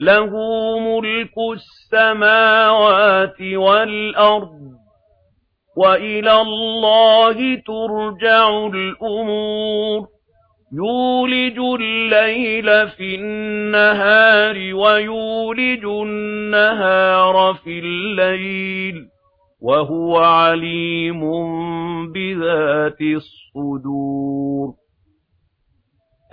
لَهُ مُلْكُ السَّمَاوَاتِ وَالْأَرْضِ وَإِلَى اللَّهِ تُرْجَعُ الْأُمُورُ. يُولِجُ اللَّيْلَ فِي النَّهَارِ وَيُولِجُ النَّهَارَ فِي اللَّيْلِ وَهُوَ عَلِيمٌ بِذَاتِ الصُّدُورِ.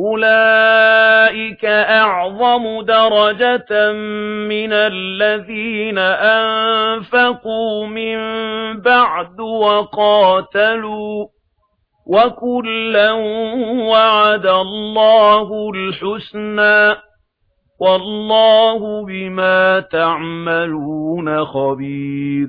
أُولَئِكَ أَعْظَمُ دَرَجَةً مِنَ الَّذِينَ أَنفَقُوا مِن بَعْدُ وَقَاتَلُوا وَكُلًّا وَعَدَ اللَّهُ الْحُسْنَى وَاللَّهُ بِمَا تَعْمَلُونَ خَبِيرٌ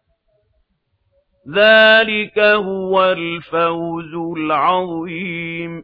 ذلك هو الفوز العظيم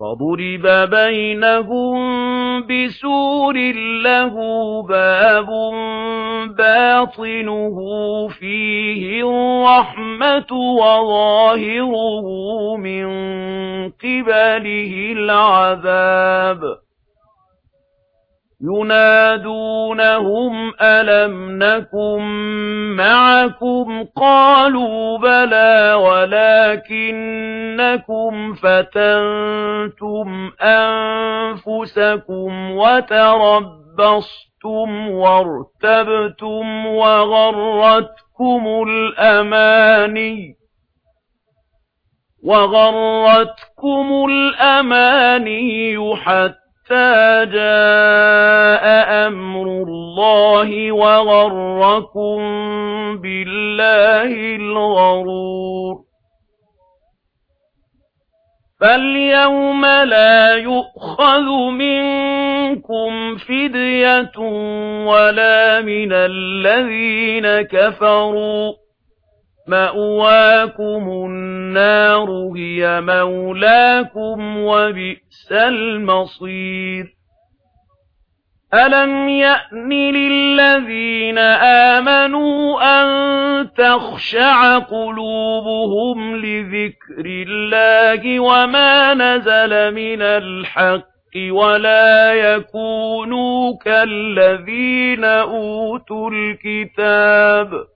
فَضُرِبَ بَيْنَهُم بِسُورٍ لَّهُ بَابٌ بَاطِنُهُ فِيهِ الرَّحْمَةُ وَظَاهِرُهُ مِن قِبَلِهِ الْعَذَابُ يُنَادُونَهُمْ أَلَمْ نَكُن مَّعَكُمْ ۖ قَالُوا بَلَىٰ وَلَٰكِنَّكُمْ فَتَنتُمْ أَنفُسَكُمْ وَتَرَبَّصْتُمْ وَارْتَبْتُمْ وَغَرَّتْكُمُ الْأَمَانِيُّ وَغَرَّتْكُمُ الْأَمَانِيُّ حَتَّىٰ جَاءَ اللَّهِ وَغَرَّكُم بِاللَّهِ الْغَرُورُ. فَالْيَوْمَ لَا يُؤْخَذُ مِنكُمْ فِدْيَةٌ وَلَا مِنَ الَّذِينَ كَفَرُوا. مَأْوَاكُمُ النَّارُ هِيَ مَوْلَاكُمْ وَبِئْسَ الْمَصِيرُ. أَلَمْ يَأْنِ لِلَّذِينَ آمَنُوا أَن تَخْشَعَ قُلُوبُهُمْ لِذِكْرِ اللَّهِ وَمَا نَزَلَ مِنَ الْحَقِّ وَلَا يَكُونُوا كَالَّذِينَ أُوتُوا الْكِتَابَ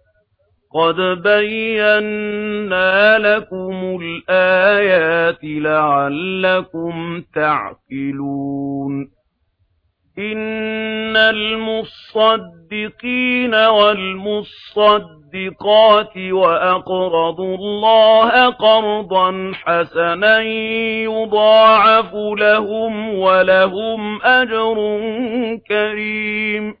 قَدْ بَيَّنَّا لَكُمُ الْآيَاتِ لَعَلَّكُمْ تَعْقِلُونَ إِنَّ الْمُصَّدِّقِينَ وَالْمُصَّدِّقَاتِ وَأَقْرَضُوا اللَّهَ قَرْضًا حَسَنًا يُضَاعَفُ لَهُمْ وَلَهُمْ أَجْرٌ كَرِيمٌ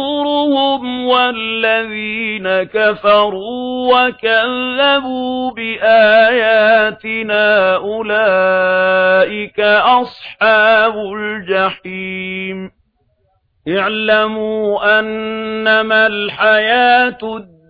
وَالَّذِينَ كَفَرُوا وَكَذَّبُوا بِآيَاتِنَا أُولَئِكَ أَصْحَابُ الْجَحِيمِ. اعْلَمُوا أَنَّمَا الْحَيَاةُ الدين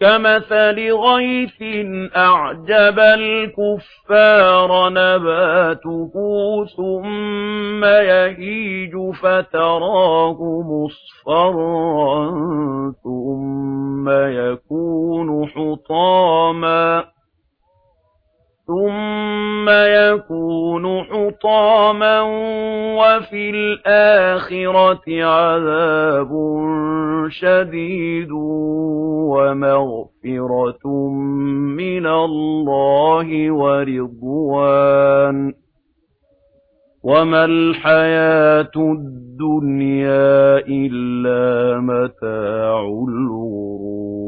كمثل غيث أعجب الكفار نباته ثم يهيج فتراه مصفرا ثم يكون حطاما ثم يكون حطاما وفي الآخرة عذاب شديد وَمَغْفِرَةٌ مِّنَ اللَّهِ وَرِضْوَانٌ ۚ وَمَا الْحَيَاةُ الدُّنْيَا إِلَّا مَتَاعُ الْغُرُورِ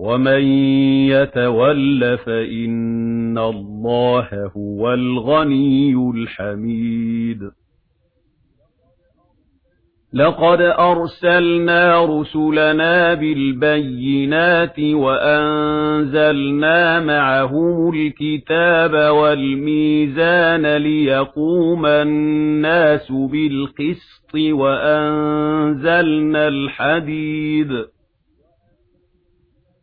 وَمَن يَتَوَلَّ فَإِنَّ اللَّهَ هُوَ الْغَنِيُّ الْحَمِيدُ لَقَدْ أَرْسَلْنَا رُسُلَنَا بِالْبَيِّنَاتِ وَأَنزَلْنَا مَعَهُمُ الْكِتَابَ وَالْمِيزَانَ لِيَقُومَ النَّاسُ بِالْقِسْطِ وَأَنزَلْنَا الْحَدِيدَ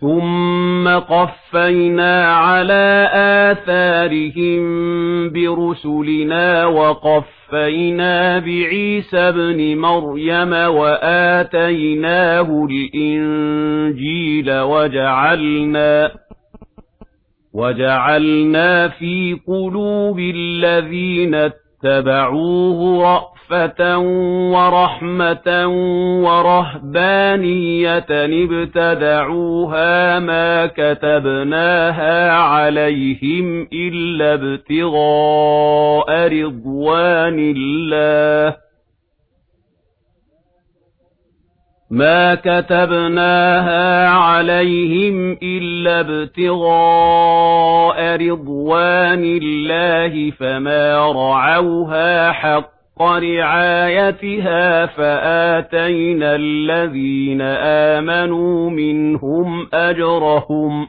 ثُمَّ قَفَّيْنَا عَلَى آثَارِهِم بِرُسُلِنَا وَقَفَّيْنَا بِعِيسَى ابْنِ مَرْيَمَ وَآتَيْنَاهُ الْإِنْجِيلَ وَجَعَلْنَا وَجَعَلْنَا فِي قُلُوبِ الَّذِينَ اتبعوه رأفة ورحمة ورهبانية ابتدعوها ما كتبناها عليهم إلا ابتغاء رضوان الله مَا كَتَبْنَاهَا عَلَيْهِمْ إِلَّا ابْتِغَاءَ رِضْوَانِ اللَّهِ فَمَا رَعَوْهَا حَقَّ رِعَايَتِهَا فَآتَيْنَا الَّذِينَ آمَنُوا مِنْهُمْ أَجْرَهُمْ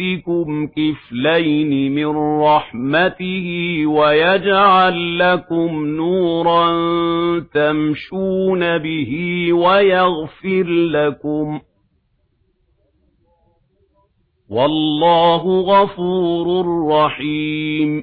يُؤْتِكُمْ كِفْلَيْنِ مِنْ رَحْمَتِهِ وَيَجْعَلْ لَكُمْ نُورًا تَمْشُونَ بِهِ وَيَغْفِرْ لَكُمْ وَاللَّهُ غَفُورٌ رَحِيمٌ